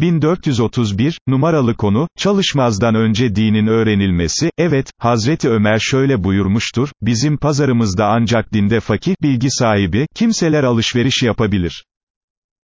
1431, numaralı konu, çalışmazdan önce dinin öğrenilmesi, evet, Hazreti Ömer şöyle buyurmuştur, bizim pazarımızda ancak dinde fakih, bilgi sahibi, kimseler alışveriş yapabilir.